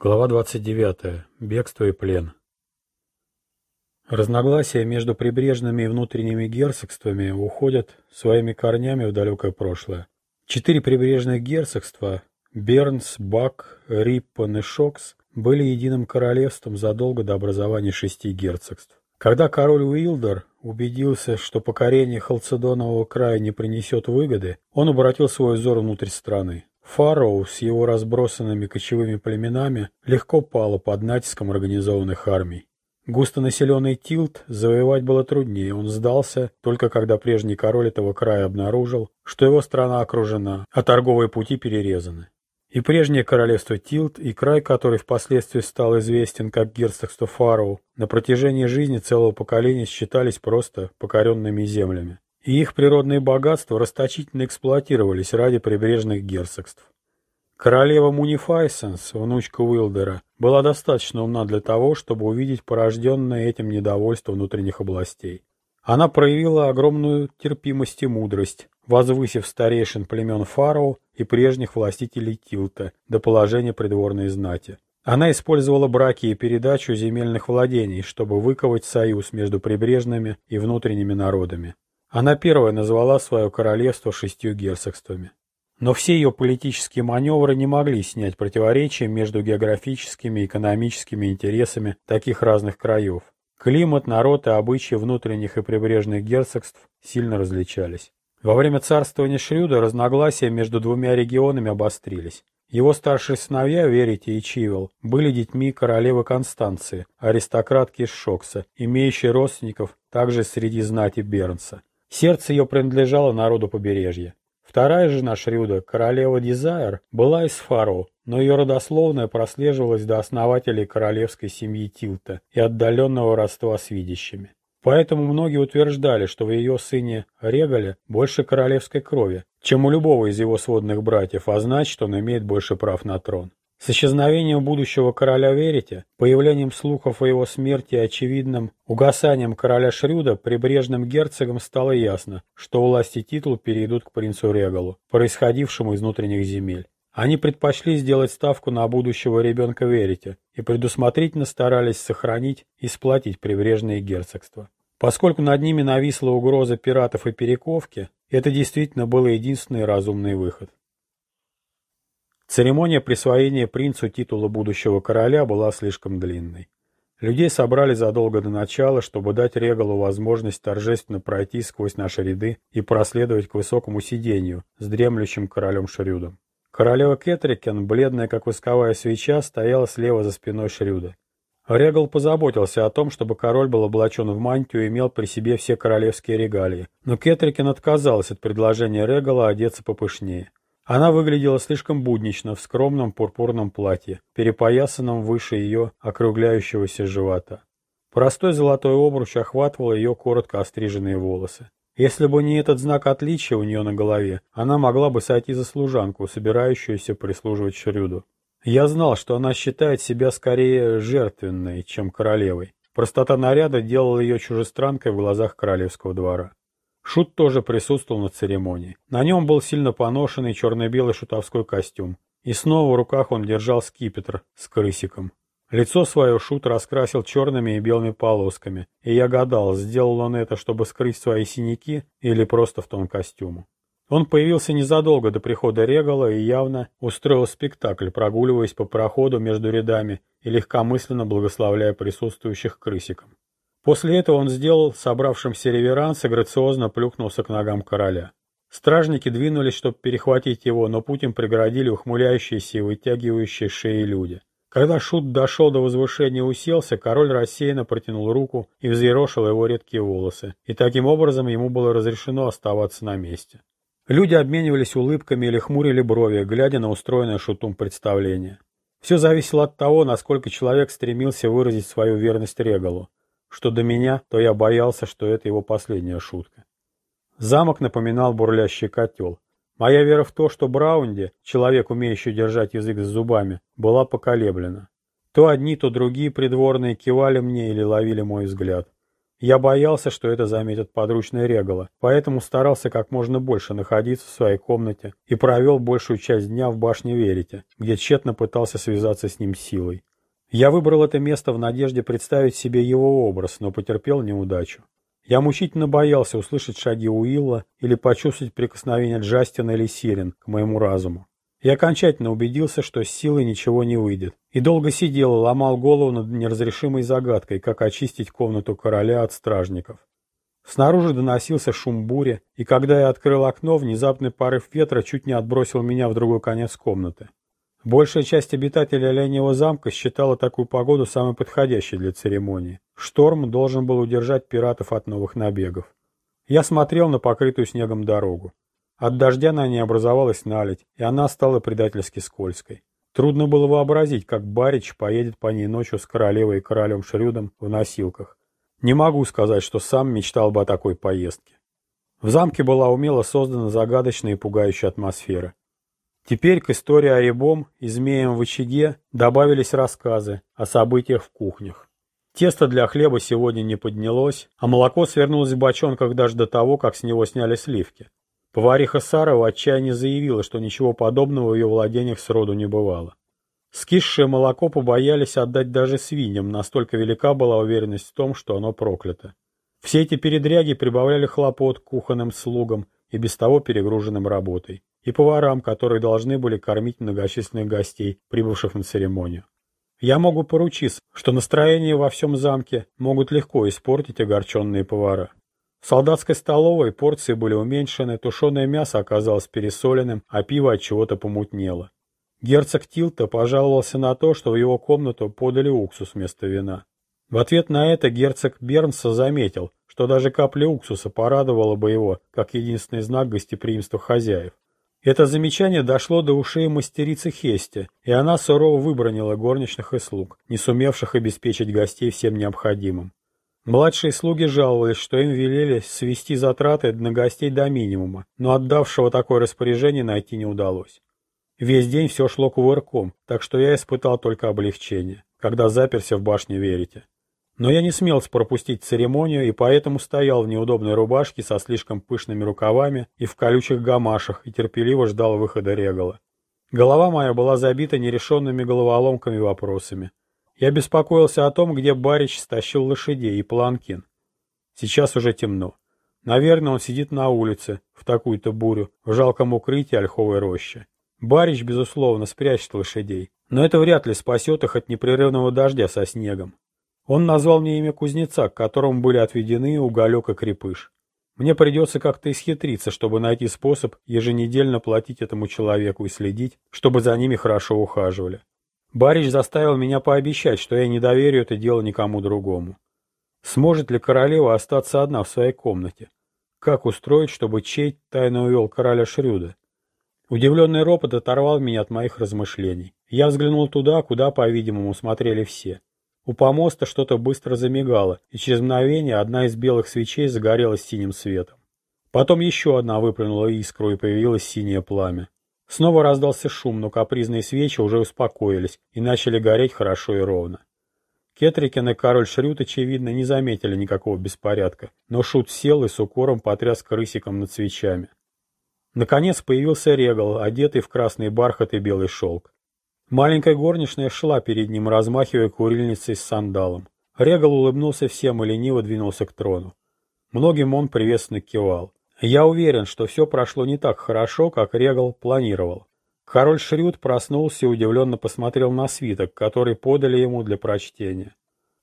Глава 29. Бегство и плен. Разногласия между прибрежными и внутренними герцогствами уходят своими корнями в далекое прошлое. Четыре прибрежных герцогства – Бернс, Бак, Риппен и Шокс – были единым королевством задолго до образования шести герцогств. Когда король Уилдер убедился, что покорение Халцедонового края не принесет выгоды, он обратил свой взор внутрь страны. Фароу с его разбросанными кочевыми племенами легко пало под натиском организованных армий. Густонаселенный Тилт завоевать было труднее, он сдался, только когда прежний король этого края обнаружил, что его страна окружена, а торговые пути перерезаны. И прежнее королевство Тилт, и край, который впоследствии стал известен как герцогство Фароу, на протяжении жизни целого поколения считались просто покоренными землями и их природные богатства расточительно эксплуатировались ради прибрежных герцогств. Королева Мунифайсенс, внучка Уилдера, была достаточно умна для того, чтобы увидеть порожденное этим недовольство внутренних областей. Она проявила огромную терпимость и мудрость, возвысив старейшин племен Фароу и прежних властителей Тилта до положения придворной знати. Она использовала браки и передачу земельных владений, чтобы выковать союз между прибрежными и внутренними народами. Она первая назвала свое королевство шестью герцогствами. Но все ее политические маневры не могли снять противоречия между географическими и экономическими интересами таких разных краев. Климат, народ и обычаи внутренних и прибрежных герцогств сильно различались. Во время царствования Шрюда разногласия между двумя регионами обострились. Его старшие сыновья, Верите и Чивел, были детьми королевы Констанции, аристократки из Шокса, имеющей родственников также среди знати Бернса. Сердце ее принадлежало народу побережья. Вторая жена Шрюда, королева Дизайр, была из Фаро, но ее родословная прослеживалась до основателей королевской семьи Тилта и отдаленного родства с видящими. Поэтому многие утверждали, что в ее сыне Регале больше королевской крови, чем у любого из его сводных братьев, а значит, он имеет больше прав на трон. С исчезновением будущего короля Верите, появлением слухов о его смерти и очевидным угасанием короля Шрюда, прибрежным герцогам стало ясно, что власть и титул перейдут к принцу Регалу, происходившему из внутренних земель. Они предпочли сделать ставку на будущего ребенка Верите и предусмотрительно старались сохранить и сплотить прибрежные герцогства. Поскольку над ними нависла угроза пиратов и перековки, это действительно был единственный разумный выход. Церемония присвоения принцу титула будущего короля была слишком длинной. Людей собрали задолго до начала, чтобы дать Регалу возможность торжественно пройти сквозь наши ряды и проследовать к высокому сидению с дремлющим королем Шрюдом. Королева Кетрикен, бледная как восковая свеча, стояла слева за спиной Шрюда. Регал позаботился о том, чтобы король был облачен в мантию и имел при себе все королевские регалии, но Кетрикен отказалась от предложения Регала одеться попышнее. Она выглядела слишком буднично в скромном пурпурном платье, перепоясанном выше ее округляющегося живота. Простой золотой обруч охватывал ее коротко остриженные волосы. Если бы не этот знак отличия у нее на голове, она могла бы сойти за служанку, собирающуюся прислуживать Шрюду. Я знал, что она считает себя скорее жертвенной, чем королевой. Простота наряда делала ее чужестранкой в глазах королевского двора. Шут тоже присутствовал на церемонии. На нем был сильно поношенный черно-белый шутовской костюм. И снова в руках он держал скипетр с крысиком. Лицо свое Шут раскрасил черными и белыми полосками, и я гадал, сделал он это, чтобы скрыть свои синяки или просто в том костюму. Он появился незадолго до прихода Регала и явно устроил спектакль, прогуливаясь по проходу между рядами и легкомысленно благословляя присутствующих крысиком. После этого он сделал собравшимся реверанс и грациозно плюхнулся к ногам короля. Стражники двинулись, чтобы перехватить его, но путем преградили ухмыляющиеся и вытягивающие шеи люди. Когда Шут дошел до возвышения и уселся, король рассеянно протянул руку и взъерошил его редкие волосы, и таким образом ему было разрешено оставаться на месте. Люди обменивались улыбками или хмурили брови, глядя на устроенное Шутум представление. Все зависело от того, насколько человек стремился выразить свою верность Регалу. Что до меня, то я боялся, что это его последняя шутка. Замок напоминал бурлящий котел. Моя вера в то, что Браунди, человек, умеющий держать язык за зубами, была поколеблена. То одни, то другие придворные кивали мне или ловили мой взгляд. Я боялся, что это заметят подручные Регала, поэтому старался как можно больше находиться в своей комнате и провел большую часть дня в башне Верите, где тщетно пытался связаться с ним силой. Я выбрал это место в надежде представить себе его образ, но потерпел неудачу. Я мучительно боялся услышать шаги Уилла или почувствовать прикосновение Джастина или Сирен к моему разуму. Я окончательно убедился, что с силой ничего не выйдет, и долго сидел и ломал голову над неразрешимой загадкой, как очистить комнату короля от стражников. Снаружи доносился шум бури, и когда я открыл окно, внезапный порыв ветра чуть не отбросил меня в другой конец комнаты. Большая часть обитателей Оленьего замка считала такую погоду самой подходящей для церемонии. Шторм должен был удержать пиратов от новых набегов. Я смотрел на покрытую снегом дорогу. От дождя на ней образовалась наледь, и она стала предательски скользкой. Трудно было вообразить, как Барич поедет по ней ночью с королевой и королем Шрюдом в носилках. Не могу сказать, что сам мечтал бы о такой поездке. В замке была умело создана загадочная и пугающая атмосфера. Теперь к истории о Рябом и змеям в очаге добавились рассказы о событиях в кухнях. Тесто для хлеба сегодня не поднялось, а молоко свернулось в бочонках даже до того, как с него сняли сливки. Повариха Сара в отчаянии заявила, что ничего подобного в ее владениях сроду не бывало. Скисшее молоко побоялись отдать даже свиньям, настолько велика была уверенность в том, что оно проклято. Все эти передряги прибавляли хлопот кухонным слугам и без того перегруженным работой, и поварам, которые должны были кормить многочисленных гостей, прибывших на церемонию. Я могу поручиться, что настроение во всем замке могут легко испортить огорченные повара. В солдатской столовой порции были уменьшены, тушеное мясо оказалось пересоленным, а пиво от чего-то помутнело. Герцог Тилта пожаловался на то, что в его комнату подали уксус вместо вина. В ответ на это герцог Бернса заметил, что даже капля уксуса порадовала бы его, как единственный знак гостеприимства хозяев. Это замечание дошло до ушей мастерицы Хести, и она сурово выбронила горничных и слуг, не сумевших обеспечить гостей всем необходимым. Младшие слуги жаловались, что им велели свести затраты на гостей до минимума, но отдавшего такое распоряжение найти не удалось. Весь день все шло кувырком, так что я испытал только облегчение, когда заперся в башне Верите. Но я не смел пропустить церемонию и поэтому стоял в неудобной рубашке со слишком пышными рукавами и в колючих гамашах и терпеливо ждал выхода Регала. Голова моя была забита нерешенными головоломками и вопросами. Я беспокоился о том, где Барич стащил лошадей и Планкин. Сейчас уже темно. Наверное, он сидит на улице, в такую-то бурю, в жалком укрытии ольховой рощи. Барич, безусловно, спрячет лошадей, но это вряд ли спасет их от непрерывного дождя со снегом. Он назвал мне имя кузнеца, к которому были отведены уголек и крепыш. Мне придется как-то исхитриться, чтобы найти способ еженедельно платить этому человеку и следить, чтобы за ними хорошо ухаживали. Барич заставил меня пообещать, что я не доверю это дело никому другому. Сможет ли королева остаться одна в своей комнате? Как устроить, чтобы Чейт тайно увел короля Шрюда? Удивленный ропот оторвал меня от моих размышлений. Я взглянул туда, куда, по-видимому, смотрели все. У помоста что-то быстро замигало, и через мгновение одна из белых свечей загорелась синим светом. Потом еще одна выплюнула искру, и появилось синее пламя. Снова раздался шум, но капризные свечи уже успокоились и начали гореть хорошо и ровно. Кетрикин и король Шрют, очевидно, не заметили никакого беспорядка, но Шут сел и с укором потряс крысиком над свечами. Наконец появился Регал, одетый в красный бархат и белый шелк. Маленькая горничная шла перед ним, размахивая курильницей с сандалом. Регал улыбнулся всем и лениво двинулся к трону. Многим он приветственно кивал. Я уверен, что все прошло не так хорошо, как Регал планировал. Король Шрюд проснулся и удивленно посмотрел на свиток, который подали ему для прочтения.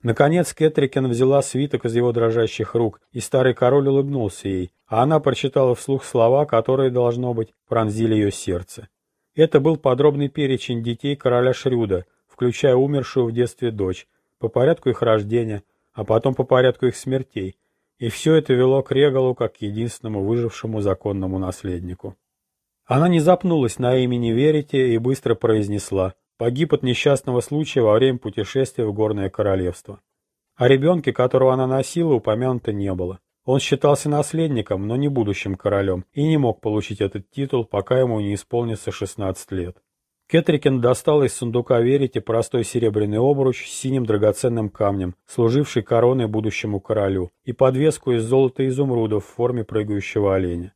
Наконец Кэтрикин взяла свиток из его дрожащих рук, и старый король улыбнулся ей, а она прочитала вслух слова, которые, должно быть, пронзили ее сердце. Это был подробный перечень детей короля Шрюда, включая умершую в детстве дочь, по порядку их рождения, а потом по порядку их смертей, и все это вело к Регалу как к единственному выжившему законному наследнику. Она не запнулась на имени Верите и быстро произнесла «Погиб от несчастного случая во время путешествия в Горное Королевство». О ребенке, которого она носила, упомянуто не было. Он считался наследником, но не будущим королем, и не мог получить этот титул, пока ему не исполнится 16 лет. Кетрикен достал из сундука верите простой серебряный обруч с синим драгоценным камнем, служивший короной будущему королю, и подвеску из золота и изумрудов в форме прыгающего оленя.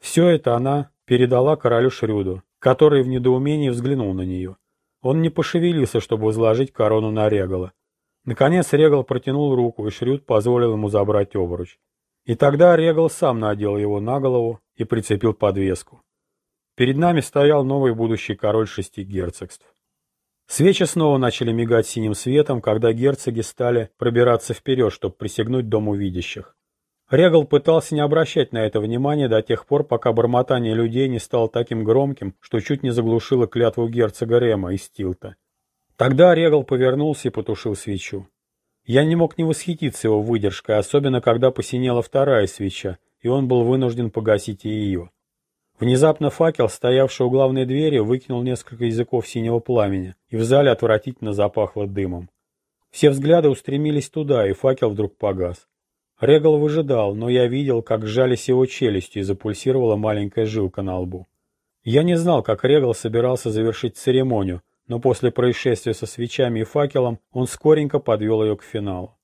Все это она передала королю Шрюду, который в недоумении взглянул на нее. Он не пошевелился, чтобы возложить корону на Регала. Наконец Регал протянул руку, и Шрюд позволил ему забрать обруч. И тогда Регал сам надел его на голову и прицепил подвеску. Перед нами стоял новый будущий король шести герцогств. Свечи снова начали мигать синим светом, когда герцоги стали пробираться вперед, чтобы присягнуть дому видящих. Регал пытался не обращать на это внимания до тех пор, пока бормотание людей не стало таким громким, что чуть не заглушило клятву герцога Рема из Тилта. Тогда Регал повернулся и потушил свечу. Я не мог не восхититься его выдержкой, особенно когда посинела вторая свеча, и он был вынужден погасить и ее. Внезапно факел, стоявший у главной двери, выкинул несколько языков синего пламени, и в зале отвратительно запахло дымом. Все взгляды устремились туда, и факел вдруг погас. Регал выжидал, но я видел, как сжались его челюсти и запульсировала маленькая жилка на лбу. Я не знал, как Регал собирался завершить церемонию, но после происшествия со свечами и факелом он скоренько подвел ее к финалу.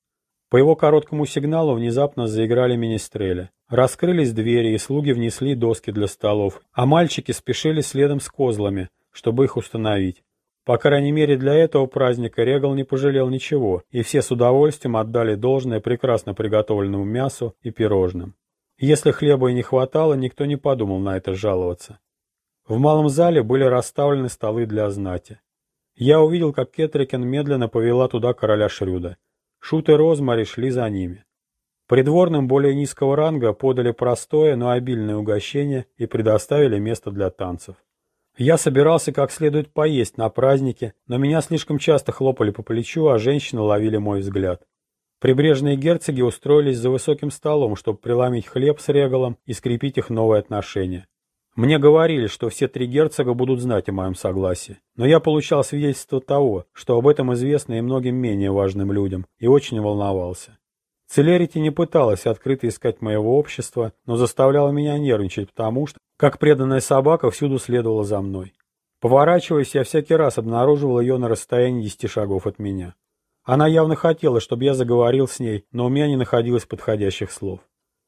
По его короткому сигналу внезапно заиграли министрели. Раскрылись двери, и слуги внесли доски для столов, а мальчики спешили следом с козлами, чтобы их установить. По крайней мере для этого праздника Регал не пожалел ничего, и все с удовольствием отдали должное прекрасно приготовленному мясу и пирожным. Если хлеба и не хватало, никто не подумал на это жаловаться. В малом зале были расставлены столы для знати. Я увидел, как Кетрикен медленно повела туда короля Шрюда. Шут и Розмари шли за ними. Придворным более низкого ранга подали простое, но обильное угощение и предоставили место для танцев. Я собирался как следует поесть на празднике, но меня слишком часто хлопали по плечу, а женщины ловили мой взгляд. Прибрежные герцоги устроились за высоким столом, чтобы преломить хлеб с регалом и скрепить их новые отношения. Мне говорили, что все три герцога будут знать о моем согласии, но я получал свидетельство того, что об этом известно и многим менее важным людям, и очень волновался. Целерити не пыталась открыто искать моего общества, но заставляла меня нервничать, потому что, как преданная собака, всюду следовала за мной. Поворачиваясь, я всякий раз обнаруживал ее на расстоянии десяти шагов от меня. Она явно хотела, чтобы я заговорил с ней, но у меня не находилось подходящих слов.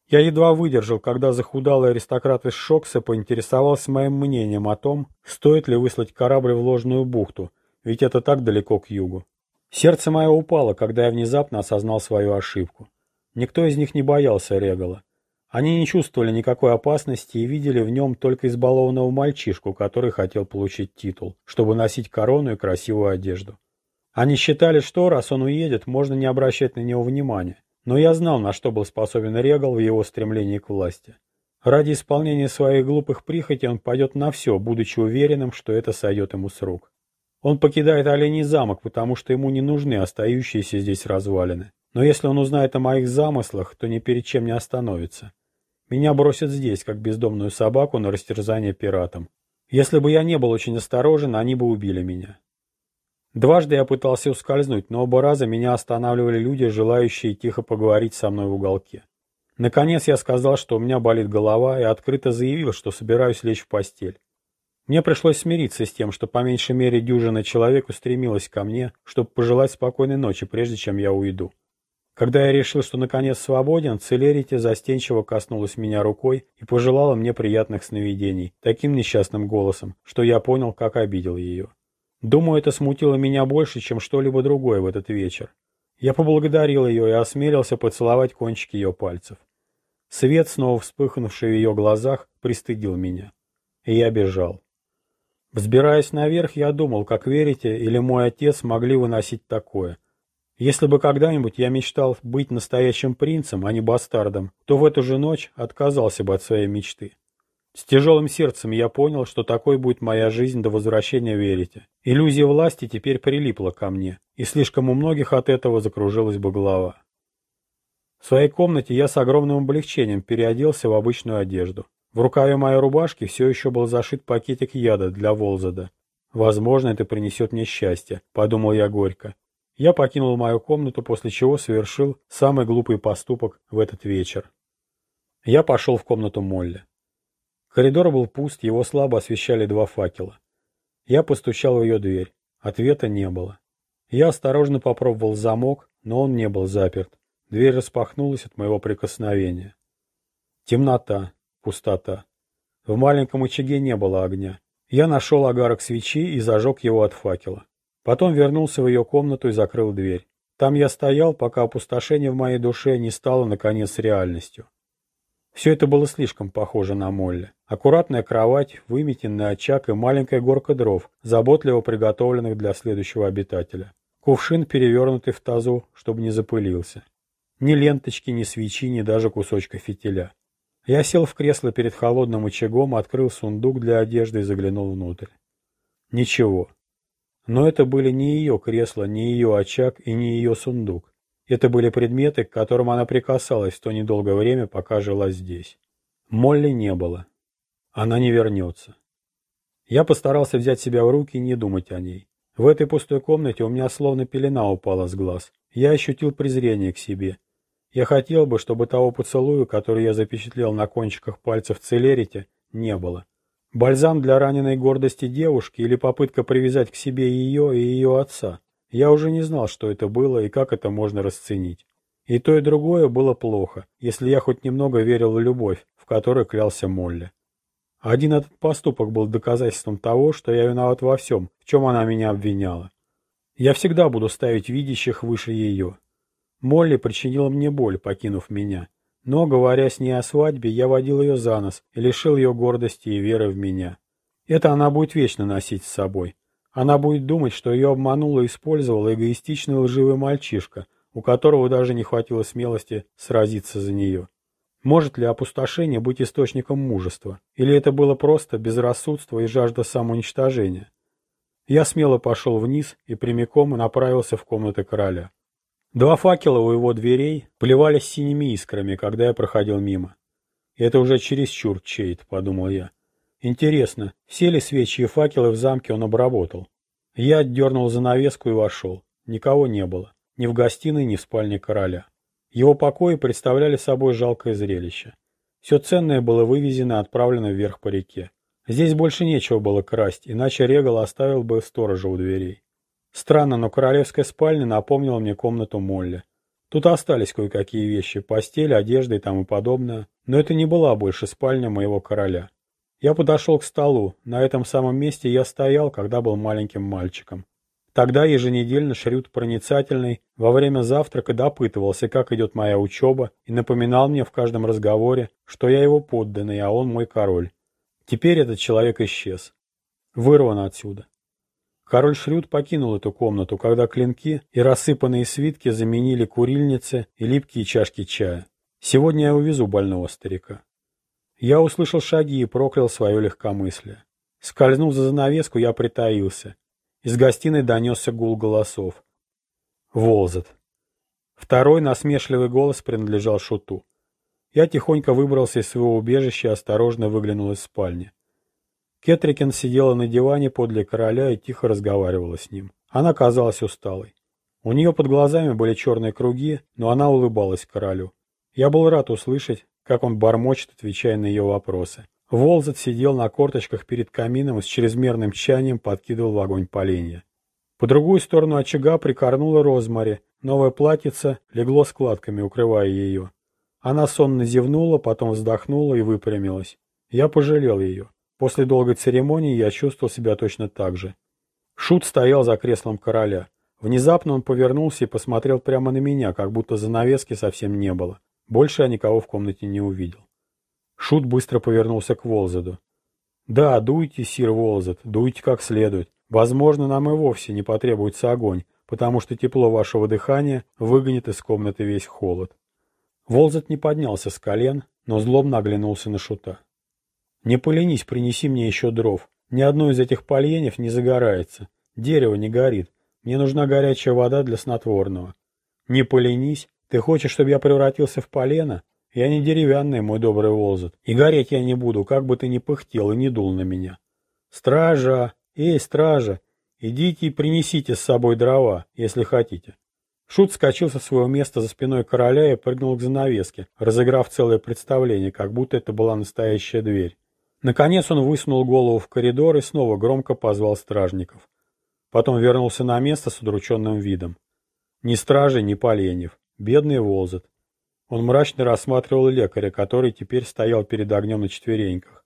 Я едва выдержал, когда захудалый аристократ из Шокса поинтересовался моим мнением о том, стоит ли выслать корабль в ложную бухту, ведь это так далеко к югу. Сердце мое упало, когда я внезапно осознал свою ошибку. Никто из них не боялся Регала. Они не чувствовали никакой опасности и видели в нем только избалованного мальчишку, который хотел получить титул, чтобы носить корону и красивую одежду. Они считали, что, раз он уедет, можно не обращать на него внимания. Но я знал, на что был способен Регал в его стремлении к власти. Ради исполнения своих глупых прихотей он пойдет на все, будучи уверенным, что это сойдет ему с рук. Он покидает Оленей замок, потому что ему не нужны остающиеся здесь развалины. Но если он узнает о моих замыслах, то ни перед чем не остановится. Меня бросят здесь, как бездомную собаку, на растерзание пиратам. Если бы я не был очень осторожен, они бы убили меня. Дважды я пытался ускользнуть, но оба раза меня останавливали люди, желающие тихо поговорить со мной в уголке. Наконец я сказал, что у меня болит голова, и открыто заявил, что собираюсь лечь в постель. Мне пришлось смириться с тем, что по меньшей мере дюжина человек устремилась ко мне, чтобы пожелать спокойной ночи, прежде чем я уйду. Когда я решил, что наконец свободен, Целерити застенчиво коснулась меня рукой и пожелала мне приятных сновидений, таким несчастным голосом, что я понял, как обидел ее. Думаю, это смутило меня больше, чем что-либо другое в этот вечер. Я поблагодарил ее и осмелился поцеловать кончики ее пальцев. Свет, снова вспыхнувший в ее глазах, пристыдил меня. И я бежал. Взбираясь наверх, я думал, как верите, или мой отец могли выносить такое. Если бы когда-нибудь я мечтал быть настоящим принцем, а не бастардом, то в эту же ночь отказался бы от своей мечты. С тяжелым сердцем я понял, что такой будет моя жизнь до возвращения Верите. Иллюзия власти теперь прилипла ко мне, и слишком у многих от этого закружилась бы голова. В своей комнате я с огромным облегчением переоделся в обычную одежду. В рукаве моей рубашки все еще был зашит пакетик яда для Волзада. «Возможно, это принесет мне счастье», — подумал я горько. Я покинул мою комнату, после чего совершил самый глупый поступок в этот вечер. Я пошел в комнату Молли. Коридор был пуст, его слабо освещали два факела. Я постучал в ее дверь. Ответа не было. Я осторожно попробовал замок, но он не был заперт. Дверь распахнулась от моего прикосновения. Темнота, пустота. В маленьком очаге не было огня. Я нашел огарок свечи и зажег его от факела. Потом вернулся в ее комнату и закрыл дверь. Там я стоял, пока опустошение в моей душе не стало, наконец, реальностью. Все это было слишком похоже на Молли. Аккуратная кровать, выметенный очаг и маленькая горка дров, заботливо приготовленных для следующего обитателя. Кувшин, перевернутый в тазу, чтобы не запылился. Ни ленточки, ни свечи, ни даже кусочка фитиля. Я сел в кресло перед холодным очагом, открыл сундук для одежды и заглянул внутрь. Ничего. Но это были не ее кресло, не ее очаг и не ее сундук. Это были предметы, к которым она прикасалась в то недолгое время, пока жила здесь. Молли не было. Она не вернется. Я постарался взять себя в руки и не думать о ней. В этой пустой комнате у меня словно пелена упала с глаз. Я ощутил презрение к себе. Я хотел бы, чтобы того поцелуя, который я запечатлел на кончиках пальцев Целерите, не было. Бальзам для раненой гордости девушки или попытка привязать к себе ее и ее отца. Я уже не знал, что это было и как это можно расценить. И то, и другое было плохо, если я хоть немного верил в любовь, в которой клялся Молли. Один этот поступок был доказательством того, что я виноват во всем, в чем она меня обвиняла. Я всегда буду ставить видящих выше ее. Молли причинила мне боль, покинув меня. Но, говоря с ней о свадьбе, я водил ее за нос и лишил ее гордости и веры в меня. Это она будет вечно носить с собой. Она будет думать, что ее обманул и использовал эгоистичный лживый мальчишка, у которого даже не хватило смелости сразиться за нее. Может ли опустошение быть источником мужества? Или это было просто безрассудство и жажда самоуничтожения? Я смело пошел вниз и прямиком направился в комнаты короля. Два факела у его дверей плевались синими искрами, когда я проходил мимо. «Это уже чересчур, Чейт», — подумал я. «Интересно, все ли свечи и факелы в замке он обработал?» Я отдернул занавеску и вошел. Никого не было. Ни в гостиной, ни в спальне короля. Его покои представляли собой жалкое зрелище. Все ценное было вывезено и отправлено вверх по реке. Здесь больше нечего было красть, иначе Регал оставил бы сторожа у дверей. Странно, но королевская спальня напомнила мне комнату Молли. Тут остались кое-какие вещи, постель, одежда и тому подобное, но это не была больше спальня моего короля. Я подошел к столу, на этом самом месте я стоял, когда был маленьким мальчиком. Тогда еженедельно Шрют проницательный во время завтрака допытывался, как идет моя учеба, и напоминал мне в каждом разговоре, что я его подданный, а он мой король. Теперь этот человек исчез. Вырван отсюда. Король Шрют покинул эту комнату, когда клинки и рассыпанные свитки заменили курильницы и липкие чашки чая. Сегодня я увезу больного старика. Я услышал шаги и проклял свое легкомыслие. Скользнув за занавеску, я притаился. Из гостиной донесся гул голосов. Волзет. Второй насмешливый голос принадлежал Шуту. Я тихонько выбрался из своего убежища и осторожно выглянул из спальни. Кетрикен сидела на диване подле короля и тихо разговаривала с ним. Она казалась усталой. У нее под глазами были черные круги, но она улыбалась королю. Я был рад услышать, как он бормочет, отвечая на ее вопросы. Волзет сидел на корточках перед камином и с чрезмерным тщанием подкидывал в огонь поленья. По другую сторону очага прикорнула Розмари. Новое платьице легло складками, укрывая ее. Она сонно зевнула, потом вздохнула и выпрямилась. Я пожалел ее. После долгой церемонии я чувствовал себя точно так же. Шут стоял за креслом короля. Внезапно он повернулся и посмотрел прямо на меня, как будто занавески совсем не было. Больше я никого в комнате не увидел. Шут быстро повернулся к Волзаду. «Да, дуйте, сир Волзад, дуйте как следует. Возможно, нам и вовсе не потребуется огонь, потому что тепло вашего дыхания выгонит из комнаты весь холод». Волзад не поднялся с колен, но злобно оглянулся на Шута. Не поленись, принеси мне еще дров. Ни одно из этих поленьев не загорается. Дерево не горит. Мне нужна горячая вода для снотворного. Не поленись. Ты хочешь, чтобы я превратился в полено? Я не деревянный, мой добрый Волзет. И гореть я не буду, как бы ты ни пыхтел и не дул на меня. Стража! Эй, стража! Идите и принесите с собой дрова, если хотите. Шут скачал со своего места за спиной короля и прыгнул к занавеске, разыграв целое представление, как будто это была настоящая дверь. Наконец он высунул голову в коридор и снова громко позвал стражников. Потом вернулся на место с удрученным видом. Ни стражи, ни поленьев. Бедный Волзет. Он мрачно рассматривал лекаря, который теперь стоял перед огнем на четвереньках.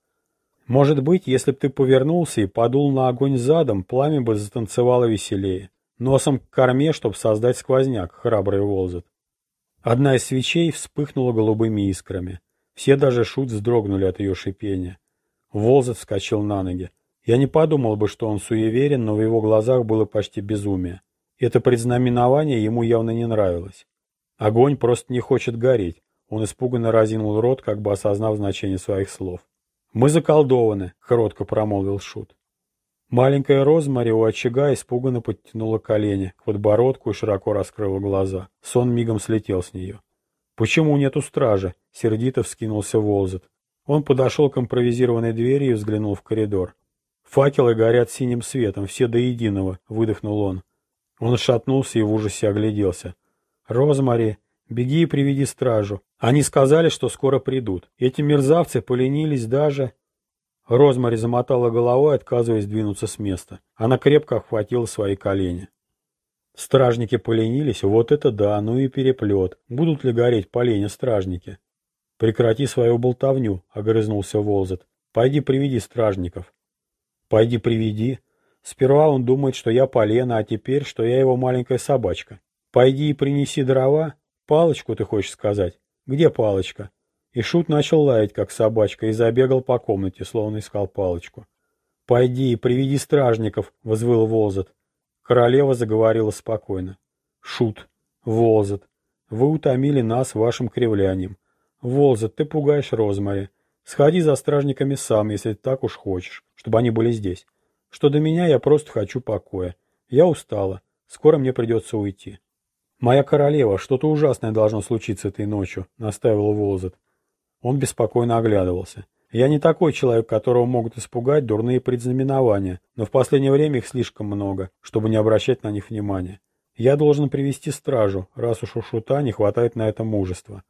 Может быть, если б ты повернулся и подул на огонь задом, пламя бы затанцевало веселее. Носом к корме, чтобы создать сквозняк, храбрый Волзет. Одна из свечей вспыхнула голубыми искрами. Все даже шут вздрогнули от ее шипения. Волзет вскочил на ноги. Я не подумал бы, что он суеверен, но в его глазах было почти безумие. Это предзнаменование ему явно не нравилось. Огонь просто не хочет гореть. Он испуганно разинул рот, как бы осознав значение своих слов. «Мы заколдованы», — кротко промолвил Шут. Маленькая Розмари у очага испуганно подтянула колени к подбородку и широко раскрыла глаза. Сон мигом слетел с нее. «Почему нету стражи?» — сердито вскинулся Волзет. Он подошел к импровизированной двери и взглянул в коридор. «Факелы горят синим светом, все до единого», — выдохнул он. Он шатнулся и в ужасе огляделся. «Розмари, беги и приведи стражу. Они сказали, что скоро придут. Эти мерзавцы поленились даже...» Розмари замотала головой, отказываясь двинуться с места. Она крепко охватила свои колени. Стражники поленились, вот это да, ну и переплет. Будут ли гореть поленя стражники? Прекрати свою болтовню, огрызнулся Волзет. Пойди приведи стражников. Пойди приведи. Сперва он думает, что я полено, а теперь, что я его маленькая собачка. Пойди и принеси дрова. Палочку ты хочешь сказать? Где палочка? И Шут начал лаять, как собачка, и забегал по комнате, словно искал палочку. «Пойди и приведи стражников», — возвыл Волзет. Королева заговорила спокойно. «Шут, Волзет, вы утомили нас вашим кривлянием. Волзет, ты пугаешь Розмари. Сходи за стражниками сам, если так уж хочешь, чтобы они были здесь. Что до меня, я просто хочу покоя. Я устала. Скоро мне придется уйти». «Моя королева, что-то ужасное должно случиться этой ночью», — настаивал Волзет. Он беспокойно оглядывался. Я не такой человек, которого могут испугать дурные предзнаменования, но в последнее время их слишком много, чтобы не обращать на них внимания. Я должен привести стражу, раз уж у Шута не хватает на это мужества.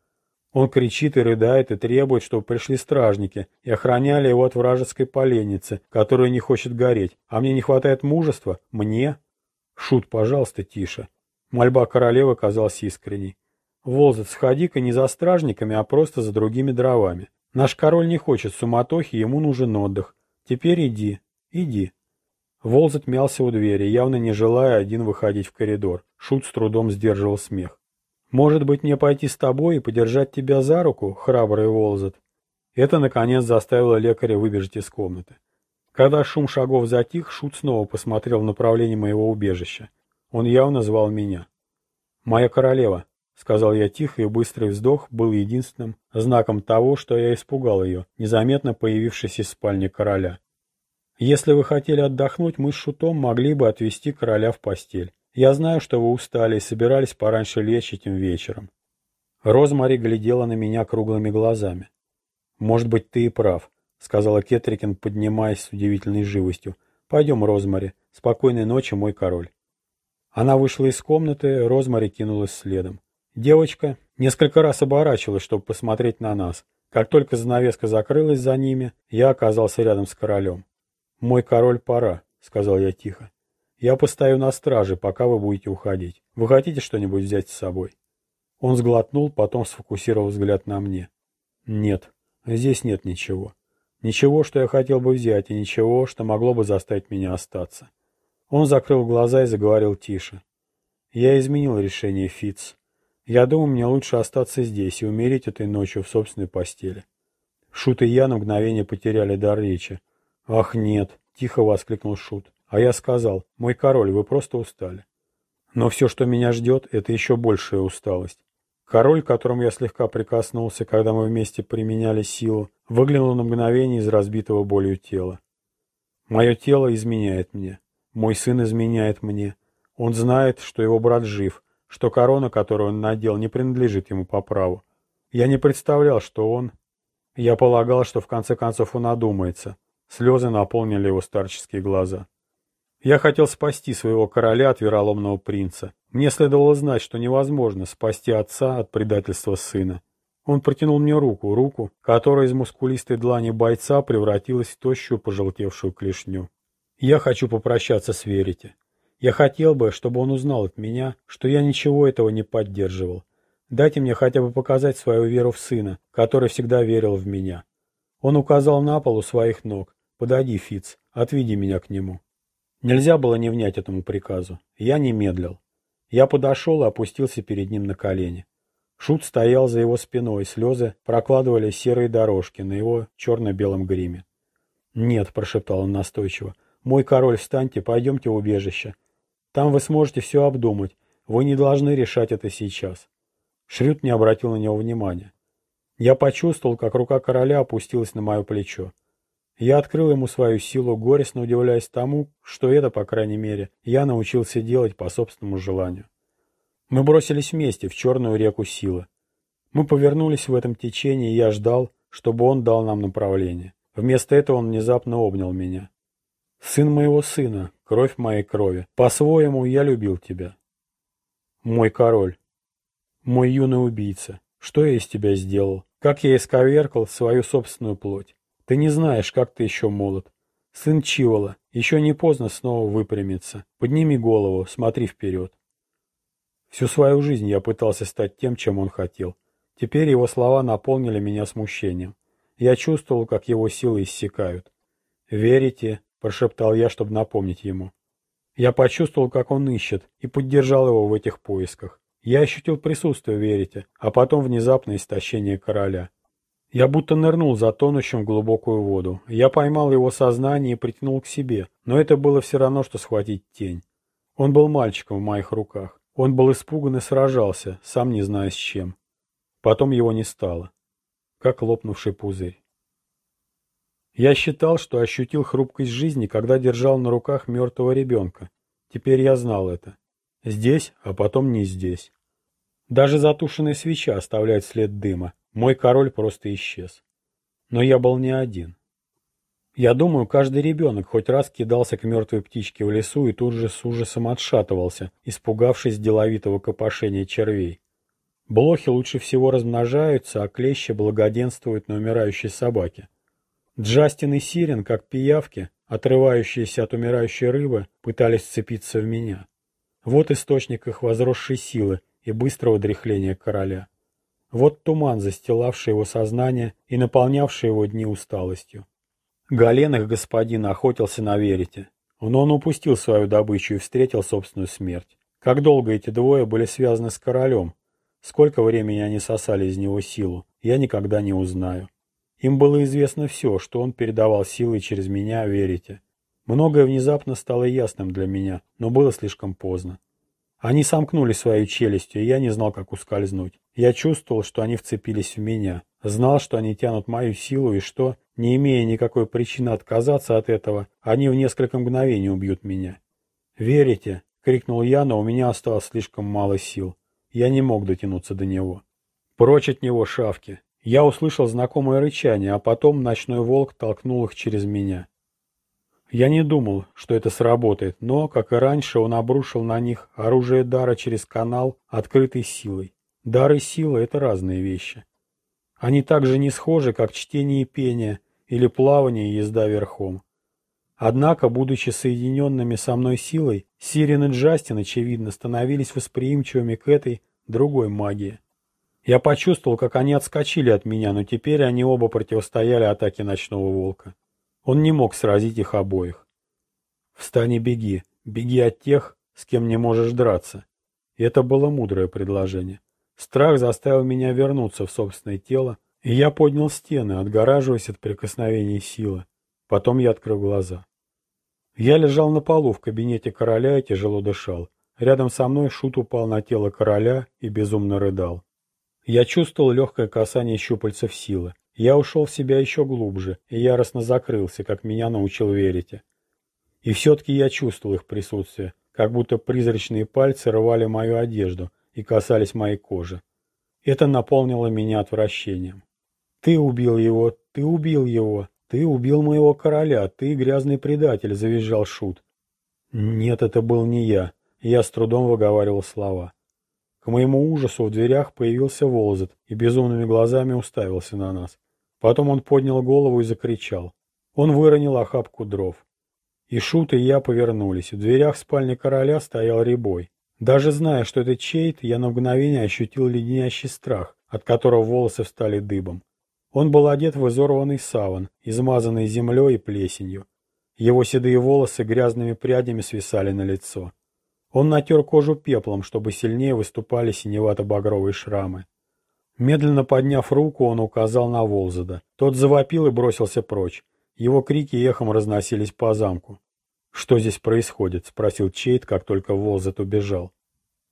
Он кричит и рыдает и требует, чтобы пришли стражники и охраняли его от вражеской поленницы, которая не хочет гореть. А мне не хватает мужества? Мне? Шут, пожалуйста, тише. Мольба королевы казалась искренней. Волзет, сходи-ка не за стражниками, а просто за другими дровами. Наш король не хочет суматохи, ему нужен отдых. Теперь иди, иди. Волзет мялся у двери, явно не желая один выходить в коридор. Шут с трудом сдерживал смех. «Может быть, мне пойти с тобой и подержать тебя за руку, храбрый Волзет?» Это, наконец, заставило лекаря выбежать из комнаты. Когда шум шагов затих, Шут снова посмотрел в направлении моего убежища. Он явно звал меня. «Моя королева», — сказал я тихо, и быстрый вздох был единственным знаком того, что я испугал ее, незаметно появившись из спальни короля. «Если вы хотели отдохнуть, мы с Шутом могли бы отвезти короля в постель. Я знаю, что вы устали и собирались пораньше лечь этим вечером». Розмари глядела на меня круглыми глазами. «Может быть, ты и прав», — сказала Кетрикин, поднимаясь с удивительной живостью. «Пойдем, Розмари. Спокойной ночи, мой король». Она вышла из комнаты, Розмари кинулась следом. Девочка несколько раз оборачивалась, чтобы посмотреть на нас. Как только занавеска закрылась за ними, я оказался рядом с королем. «Мой король, пора», — сказал я тихо. «Я постою на страже, пока вы будете уходить. Вы хотите что-нибудь взять с собой?» Он сглотнул, потом сфокусировал взгляд на мне. «Нет, здесь нет ничего. Ничего, что я хотел бы взять, и ничего, что могло бы заставить меня остаться». Он закрыл глаза и заговорил тише. «Я изменил решение, Фитц. Я думаю, мне лучше остаться здесь и умереть этой ночью в собственной постели. Шут и я на мгновение потеряли дар речи. «Ах, нет!» — тихо воскликнул Шут. А я сказал, «Мой король, вы просто устали». Но все, что меня ждет, это еще большая усталость. Король, к которому я слегка прикоснулся, когда мы вместе применяли силу, выглянул на мгновение из разбитого болью тела. Мое тело изменяет мне. Мой сын изменяет мне. Он знает, что его брат жив, что корона, которую он надел, не принадлежит ему по праву. Я не представлял, что он... Я полагал, что в конце концов он одумается. Слезы наполнили его старческие глаза. Я хотел спасти своего короля от вероломного принца. Мне следовало знать, что невозможно спасти отца от предательства сына. Он протянул мне руку, руку, которая из мускулистой длани бойца превратилась в тощую пожелтевшую клешню. Я хочу попрощаться с Верите. Я хотел бы, чтобы он узнал от меня, что я ничего этого не поддерживал. Дайте мне хотя бы показать свою веру в сына, который всегда верил в меня. Он указал на пол у своих ног. «Подойди, Фиц, отведи меня к нему». Нельзя было не внять этому приказу. Я не медлил. Я подошел и опустился перед ним на колени. Шут стоял за его спиной, слезы прокладывали серые дорожки на его черно-белом гриме. «Нет», — прошептал он настойчиво, — «мой король, встаньте, пойдемте в убежище. Там вы сможете все обдумать. Вы не должны решать это сейчас. Шрюд не обратил на него внимания. Я почувствовал, как рука короля опустилась на мое плечо. Я открыл ему свою силу, горестно удивляясь тому, что это, по крайней мере, я научился делать по собственному желанию. Мы бросились вместе в черную реку силы. Мы повернулись в этом течении, и я ждал, чтобы он дал нам направление. Вместо этого он внезапно обнял меня. «Сын моего сына, кровь моей крови, по-своему я любил тебя». «Мой король, мой юный убийца, что я из тебя сделал? Как я исковеркал свою собственную плоть? Ты не знаешь, как ты еще молод. Сын Чивола, еще не поздно снова выпрямиться. Подними голову, смотри вперед. Всю свою жизнь я пытался стать тем, чем он хотел. Теперь его слова наполнили меня смущением. Я чувствовал, как его силы иссякают. «Верите?» – прошептал я, чтобы напомнить ему. Я почувствовал, как он ищет, и поддержал его в этих поисках. Я ощутил присутствие Верите, а потом внезапное истощение короля. Я будто нырнул за тонущим в глубокую воду. Я поймал его сознание и притянул к себе, но это было все равно, что схватить тень. Он был мальчиком в моих руках. Он был испуган и сражался, сам не зная с чем. Потом его не стало. Как лопнувший пузырь. Я считал, что ощутил хрупкость жизни, когда держал на руках мертвого ребенка. Теперь я знал это. Здесь, а потом не здесь. Даже затушенная свеча оставляет след дыма. Мой король просто исчез. Но я был не один. Я думаю, каждый ребенок хоть раз кидался к мертвой птичке в лесу и тут же с ужасом отшатывался, испугавшись деловитого копошения червей. Блохи лучше всего размножаются, а клещи благоденствуют на умирающей собаке. Джастин и Сирен, как пиявки, отрывающиеся от умирающей рыбы, пытались сцепиться в меня. Вот источник их возросшей силы и быстрого дряхления короля. Вот туман, застилавший его сознание и наполнявший его дни усталостью. Гален их господин охотился на верите, но он упустил свою добычу и встретил собственную смерть. Как долго эти двое были связаны с королем? Сколько времени они сосали из него силу, я никогда не узнаю. Им было известно все, что он передавал силой через меня, верите. Многое внезапно стало ясным для меня, но было слишком поздно. Они сомкнули свою челюстью, и я не знал, как ускользнуть. Я чувствовал, что они вцепились в меня, знал, что они тянут мою силу и что, не имея никакой причины отказаться от этого, они в несколько мгновений убьют меня. «Верите?» — крикнул я, но у меня осталось слишком мало сил. Я не мог дотянуться до него. Прочь от него шавки. Я услышал знакомое рычание, а потом ночной волк толкнул их через меня. Я не думал, что это сработает, но, как и раньше, он обрушил на них оружие дара через канал, открытый силой. Дар и сила — это разные вещи. Они также не схожи, как чтение и пение, или плавание и езда верхом. Однако, будучи соединенными со мной силой, Сирин и Джастин, очевидно, становились восприимчивыми к этой другой магии. Я почувствовал, как они отскочили от меня, но теперь они оба противостояли атаке ночного волка. Он не мог сразить их обоих. «Встань и беги. Беги от тех, с кем не можешь драться». И это было мудрое предложение. Страх заставил меня вернуться в собственное тело, и я поднял стены, отгораживаясь от прикосновений силы. Потом я открыл глаза. Я лежал на полу в кабинете короля и тяжело дышал. Рядом со мной шут упал на тело короля и безумно рыдал. Я чувствовал легкое касание щупальцев силы. Я ушел в себя еще глубже и яростно закрылся, как меня научил верите. И все-таки я чувствовал их присутствие, как будто призрачные пальцы рвали мою одежду и касались моей кожи. Это наполнило меня отвращением. «Ты убил его! Ты убил его! Ты убил моего короля! Ты грязный предатель!» — завизжал Шут. Нет, это был не я. Я с трудом выговаривал слова. К моему ужасу в дверях появился Волзет и безумными глазами уставился на нас. Потом он поднял голову и закричал. Он выронил охапку дров. И Шут и я повернулись. В дверях спальни короля стоял Рябой. Даже зная, что это Чейт, я на мгновение ощутил леденящий страх, от которого волосы встали дыбом. Он был одет в изорванный саван, измазанный землей и плесенью. Его седые волосы грязными прядями свисали на лицо. Он натер кожу пеплом, чтобы сильнее выступали синевато-багровые шрамы. Медленно подняв руку, он указал на Волзада. Тот завопил и бросился прочь. Его крики эхом разносились по замку. «Что здесь происходит?» — спросил Чейт, как только Волзад убежал.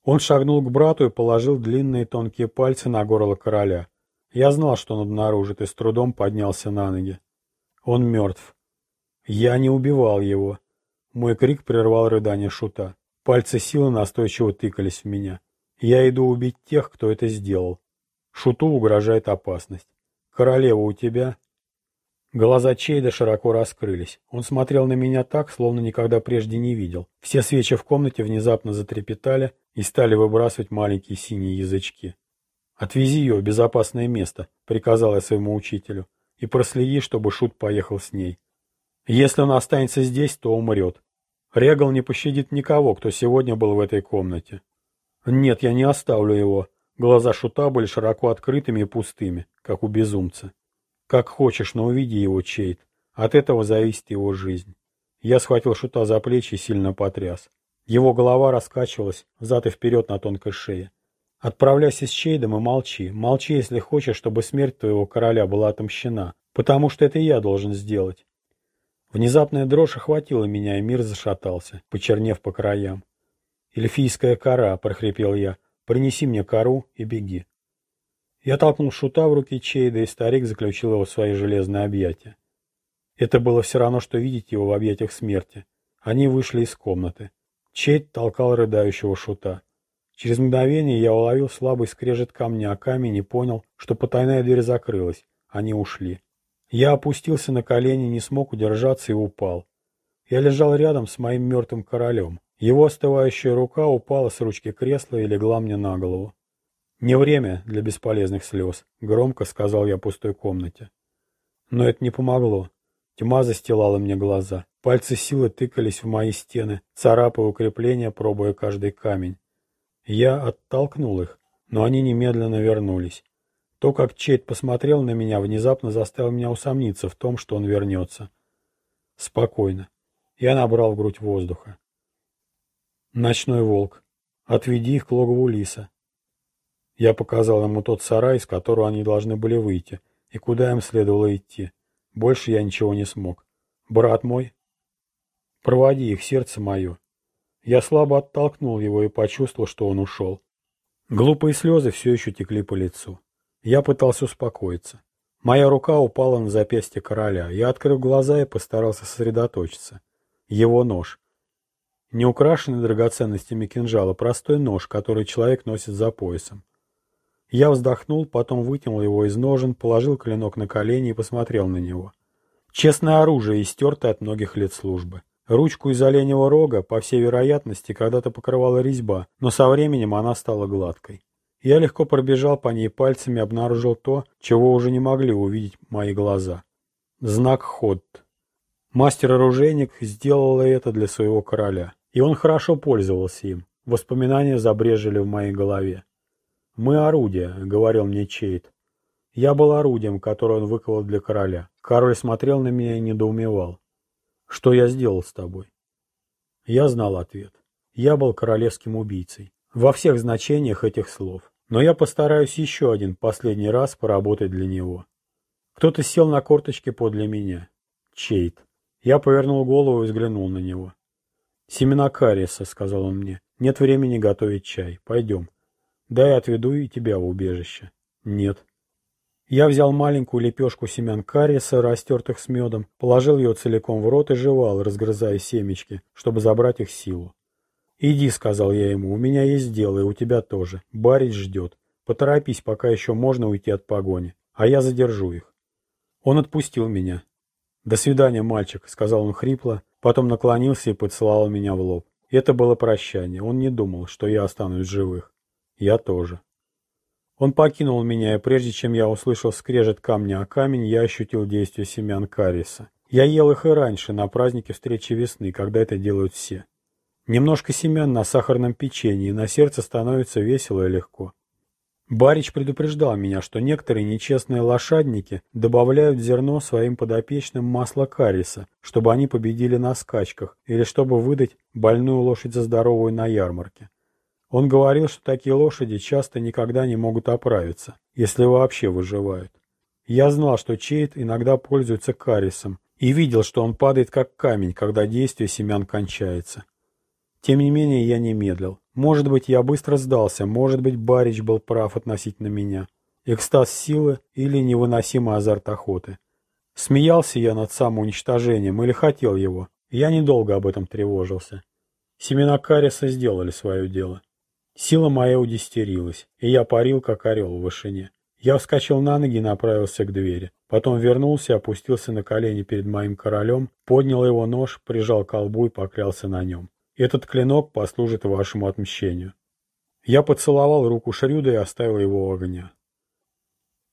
Он шагнул к брату и положил длинные тонкие пальцы на горло короля. Я знал, что он обнаружит, и с трудом поднялся на ноги. Он мертв. Я не убивал его. Мой крик прервал рыдание шута. Пальцы силы настойчиво тыкались в меня. Я иду убить тех, кто это сделал. Шуту угрожает опасность. Королева у тебя? Глаза Чейда широко раскрылись. Он смотрел на меня так, словно никогда прежде не видел. Все свечи в комнате внезапно затрепетали и стали выбрасывать маленькие синие язычки. «Отвези ее в безопасное место», — приказал я своему учителю, — «и проследи, чтобы Шут поехал с ней. Если он останется здесь, то умрет. Регал не пощадит никого, кто сегодня был в этой комнате. Нет, я не оставлю его. Глаза Шута были широко открытыми и пустыми, как у безумца. Как хочешь, но увиди его, Чейт. От этого зависит его жизнь. Я схватил Шута за плечи и сильно потряс. Его голова раскачивалась взад и вперед на тонкой шее. Отправляйся с Чейдом и молчи. Молчи, если хочешь, чтобы смерть твоего короля была отомщена. Потому что это я должен сделать. Внезапная дрожь охватила меня, и мир зашатался, почернев по краям. «Эльфийская кора», — прохрипел я, — «принеси мне кору и беги». Я толкнул шута в руки Чейда, и старик заключил его в свои железные объятия. Это было все равно, что видеть его в объятиях смерти. Они вышли из комнаты. Чейд толкал рыдающего шута. Через мгновение я уловил слабый скрежет камня о камень и понял, что потайная дверь закрылась. Они ушли. Я опустился на колени, не смог удержаться и упал. Я лежал рядом с моим мертвым королем. Его остывающая рука упала с ручки кресла и легла мне на голову. «Не время для бесполезных слез», — громко сказал я пустой комнате. Но это не помогло. Тьма застилала мне глаза. Пальцы силы тыкались в мои стены, царапая укрепления, пробуя каждый камень. Я оттолкнул их, но они немедленно вернулись. То, как Чейд посмотрел на меня, внезапно заставил меня усомниться в том, что он вернется. Спокойно. Я набрал в грудь воздуха. Ночной волк. Отведи их к логову лиса. Я показал ему тот сарай, из которого они должны были выйти, и куда им следовало идти. Больше я ничего не смог. Брат мой, проводи их, сердце мое. Я слабо оттолкнул его и почувствовал, что он ушел. Глупые слезы все еще текли по лицу. Я пытался успокоиться. Моя рука упала на запястье короля. Я открыл глаза и постарался сосредоточиться. Его нож. Не украшенный драгоценностями кинжала, простой нож, который человек носит за поясом. Я вздохнул, потом вытянул его из ножен, положил клинок на колени и посмотрел на него. Честное оружие, истертое от многих лет службы. Ручку из оленевого рога, по всей вероятности, когда-то покрывала резьба, но со временем она стала гладкой. Я легко пробежал по ней пальцами и обнаружил то, чего уже не могли увидеть мои глаза. Знак ход. Мастер-оружейник сделал это для своего короля, и он хорошо пользовался им. Воспоминания забрежили в моей голове. «Мы орудие», — говорил мне Чейт. Я был орудием, которое он выковал для короля. Король смотрел на меня и недоумевал. «Что я сделал с тобой?» Я знал ответ. Я был королевским убийцей. Во всех значениях этих слов. Но я постараюсь еще один последний раз поработать для него. Кто-то сел на корточки подле меня. Чейт. Я повернул голову и взглянул на него. «Семена кариеса», — сказал он мне. «Нет времени готовить чай. Пойдем. Дай отведу и тебя в убежище». «Нет». Я взял маленькую лепешку семян кариеса, растертых с медом, положил ее целиком в рот и жевал, разгрызая семечки, чтобы забрать их силу. «Иди», — сказал я ему, — «у меня есть дело, и у тебя тоже. Барич ждет. Поторопись, пока еще можно уйти от погони, а я задержу их». Он отпустил меня. «До свидания, мальчик», — сказал он хрипло, потом наклонился и поцеловал меня в лоб. Это было прощание. Он не думал, что я останусь живых. Я тоже. Он покинул меня, и прежде чем я услышал скрежет камня о камень, я ощутил действие семян кариеса. Я ел их и раньше, на празднике встречи весны, когда это делают все. Немножко семян на сахарном печенье, на сердце становится весело и легко. Барич предупреждал меня, что некоторые нечестные лошадники добавляют зерно своим подопечным масло кариеса, чтобы они победили на скачках или чтобы выдать больную лошадь за здоровую на ярмарке. Он говорил, что такие лошади часто никогда не могут оправиться, если вообще выживают. Я знал, что Чейт иногда пользуется карисом, и видел, что он падает как камень, когда действие семян кончается. Тем не менее, я не медлил. Может быть, я быстро сдался, может быть, Барич был прав относительно меня. Экстаз силы или невыносимый азарт охоты. Смеялся я над самоуничтожением или хотел его. Я недолго об этом тревожился. Семена Кариса сделали свое дело. Сила моя удестерилась, и я парил, как орел в вышине. Я вскочил на ноги и направился к двери. Потом вернулся, опустился на колени перед моим королем, поднял его нож, прижал к колбу и поклялся на нем. Этот клинок послужит вашему отмщению. Я поцеловал руку Шрюда и оставил его у огня.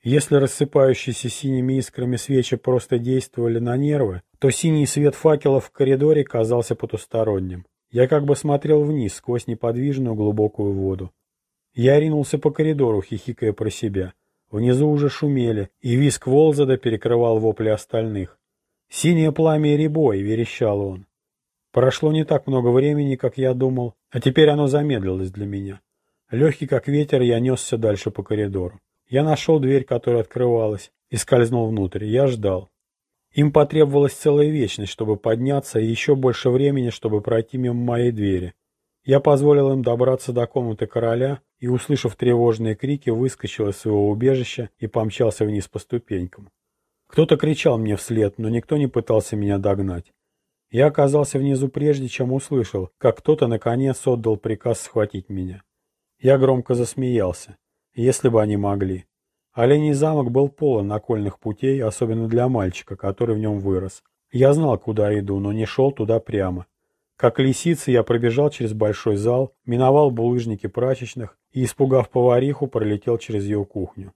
Если рассыпающиеся синими искрами свечи просто действовали на нервы, то синий свет факелов в коридоре казался потусторонним. Я как бы смотрел вниз сквозь неподвижную глубокую воду. Я ринулся по коридору, хихикая про себя. Внизу уже шумели, и виск Волзада перекрывал вопли остальных. «Синее пламя ребой!» — верещал он. Прошло не так много времени, как я думал, а теперь оно замедлилось для меня. Легкий как ветер, я несся дальше по коридору. Я нашел дверь, которая открывалась, и скользнул внутрь. Я ждал. Им потребовалась целая вечность, чтобы подняться, и еще больше времени, чтобы пройти мимо моей двери. Я позволил им добраться до комнаты короля и, услышав тревожные крики, выскочил из своего убежища и помчался вниз по ступенькам. Кто-то кричал мне вслед, но никто не пытался меня догнать. Я оказался внизу прежде, чем услышал, как кто-то наконец отдал приказ схватить меня. Я громко засмеялся. Если бы они могли. Оленей замок был полон окольных путей, особенно для мальчика, который в нем вырос. Я знал, куда иду, но не шел туда прямо. Как лисица я пробежал через большой зал, миновал булыжники прачечных и, испугав повариху, пролетел через ее кухню.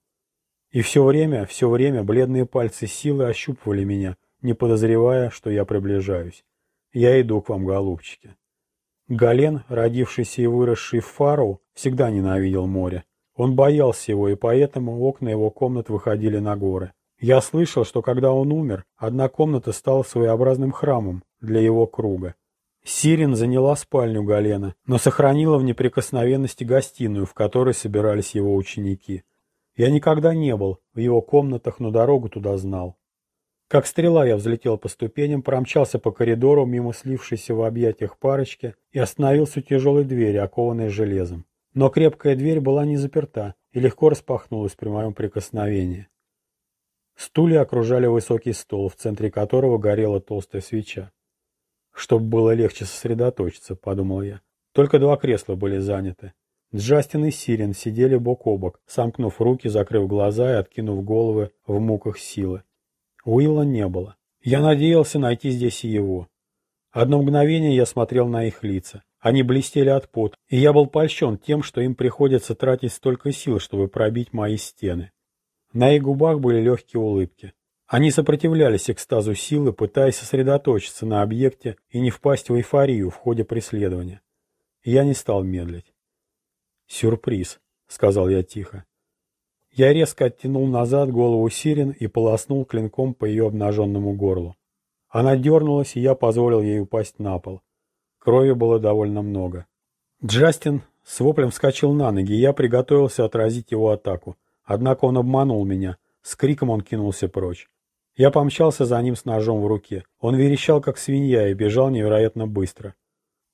И все время, все время бледные пальцы силы ощупывали меня, не подозревая, что я приближаюсь. Я иду к вам, голубчики. Гален, родившийся и выросший в Фару, всегда ненавидел море. Он боялся его, и поэтому окна его комнат выходили на горы. Я слышал, что когда он умер, одна комната стала своеобразным храмом для его круга. Сирин заняла спальню Галена, но сохранила в неприкосновенности гостиную, в которой собирались его ученики. Я никогда не был в его комнатах, но дорогу туда знал. Как стрела я взлетел по ступеням, промчался по коридору мимо слившейся в объятиях парочки и остановился у тяжелой двери, окованной железом. Но крепкая дверь была не заперта и легко распахнулась при моем прикосновении. Стулья окружали высокий стол, в центре которого горела толстая свеча. Чтобы было легче сосредоточиться, подумал я. Только два кресла были заняты. Джастин и Сирен сидели бок о бок, сомкнув руки, закрыв глаза и откинув головы в муках силы. Уилла не было. Я надеялся найти здесь его. Одно мгновение я смотрел на их лица. Они блестели от пот, и я был польщен тем, что им приходится тратить столько сил, чтобы пробить мои стены. На их губах были легкие улыбки. Они сопротивлялись экстазу силы, пытаясь сосредоточиться на объекте и не впасть в эйфорию в ходе преследования. Я не стал медлить. «Сюрприз», — сказал я тихо. Я резко оттянул назад голову Сирен и полоснул клинком по ее обнаженному горлу. Она дернулась, и я позволил ей упасть на пол. Крови было довольно много. Джастин с воплем вскочил на ноги, и я приготовился отразить его атаку. Однако он обманул меня. С криком он кинулся прочь. Я помчался за ним с ножом в руке. Он верещал, как свинья, и бежал невероятно быстро.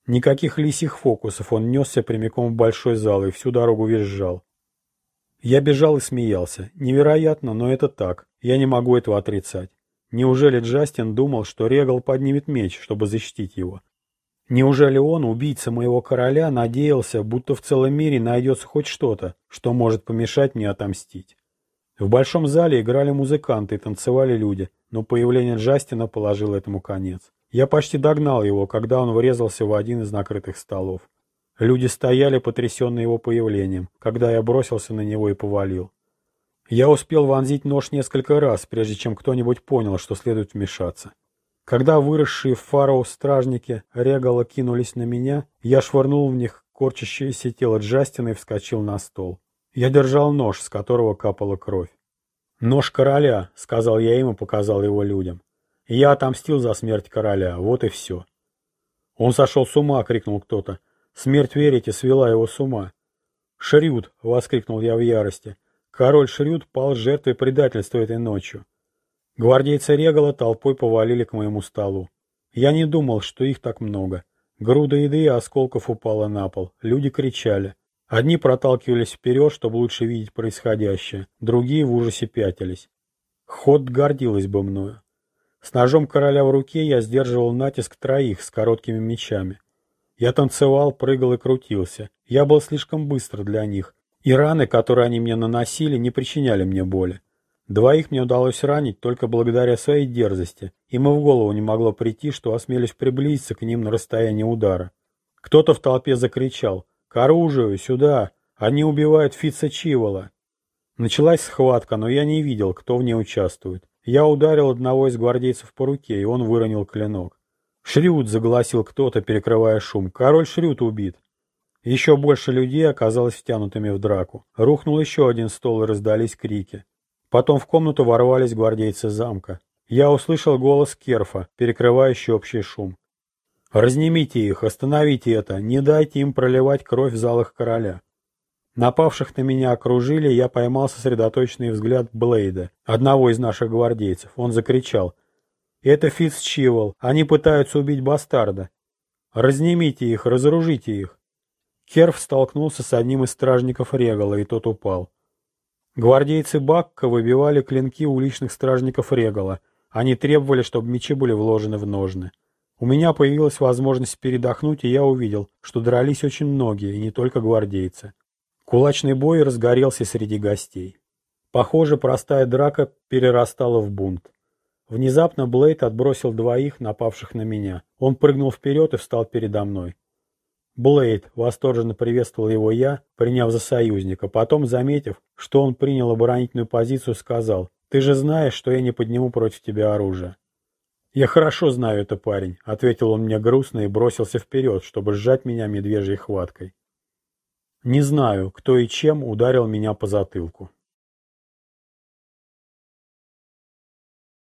Никаких лисих фокусов, он несся прямиком в большой зал и всю дорогу визжал. Я бежал и смеялся. Невероятно, но это так. Я не могу этого отрицать. Неужели Джастин думал, что Регал поднимет меч, чтобы защитить его? Неужели он, убийца моего короля, надеялся, будто в целом мире найдется хоть что-то, что может помешать мне отомстить? В большом зале играли музыканты и танцевали люди, но появление Джастина положило этому конец. Я почти догнал его, когда он врезался в один из накрытых столов. Люди стояли, потрясенные его появлением, когда я бросился на него и повалил. Я успел вонзить нож несколько раз, прежде чем кто-нибудь понял, что следует вмешаться. Когда выросшие в фароу стражники Регала кинулись на меня, я швырнул в них корчащееся тело Джастина и вскочил на стол. Я держал нож, с которого капала кровь. «Нож короля», — сказал я им и показал его людям. «Я отомстил за смерть короля, вот и все». «Он сошел с ума!» — крикнул кто-то. «Смерть, верите, свела его с ума!» «Шрюд!» — воскликнул я в ярости. «Король Шрюд пал жертвой предательства этой ночью». Гвардейцы Регала толпой повалили к моему столу. Я не думал, что их так много. Груда еды и осколков упала на пол. Люди кричали. Одни проталкивались вперед, чтобы лучше видеть происходящее. Другие в ужасе пятились. Ход гордилась бы мною. С ножом короля в руке я сдерживал натиск троих с короткими мечами. Я танцевал, прыгал и крутился. Я был слишком быстр для них. И раны, которые они мне наносили, не причиняли мне боли. Двоих мне удалось ранить только благодаря своей дерзости, им и в голову не могло прийти, что осмелюсь приблизиться к ним на расстояние удара. Кто-то в толпе закричал «К оружию! Сюда! Они убивают Фица Чивола!» Началась схватка, но я не видел, кто в ней участвует. Я ударил одного из гвардейцев по руке, и он выронил клинок. «Шрют!» — заголосил кто-то, перекрывая шум. «Король Шрют убит!» Еще больше людей оказалось втянутыми в драку. Рухнул еще один стол, и раздались крики. Потом в комнату ворвались гвардейцы замка. Я услышал голос Керфа, перекрывающий общий шум. «Разнимите их, остановите это, не дайте им проливать кровь в залах короля». Напавших на меня окружили, я поймал сосредоточенный взгляд Блейда, одного из наших гвардейцев. Он закричал. «Это Фицчивол, они пытаются убить бастарда. Разнимите их, разоружите их». Керф столкнулся с одним из стражников Регала, и тот упал. Гвардейцы Бакка выбивали клинки уличных стражников Регала. Они требовали, чтобы мечи были вложены в ножны. У меня появилась возможность передохнуть, и я увидел, что дрались очень многие, и не только гвардейцы. Кулачный бой разгорелся среди гостей. Похоже, простая драка перерастала в бунт. Внезапно Блейд отбросил двоих, напавших на меня. Он прыгнул вперед и встал передо мной. Блейд, восторженно приветствовал его я, приняв за союзника. Потом, заметив, что он принял оборонительную позицию, сказал, «Ты же знаешь, что я не подниму против тебя оружие». «Я хорошо знаю это, парень», — ответил он мне грустно и бросился вперед, чтобы сжать меня медвежьей хваткой. Не знаю, кто и чем ударил меня по затылку.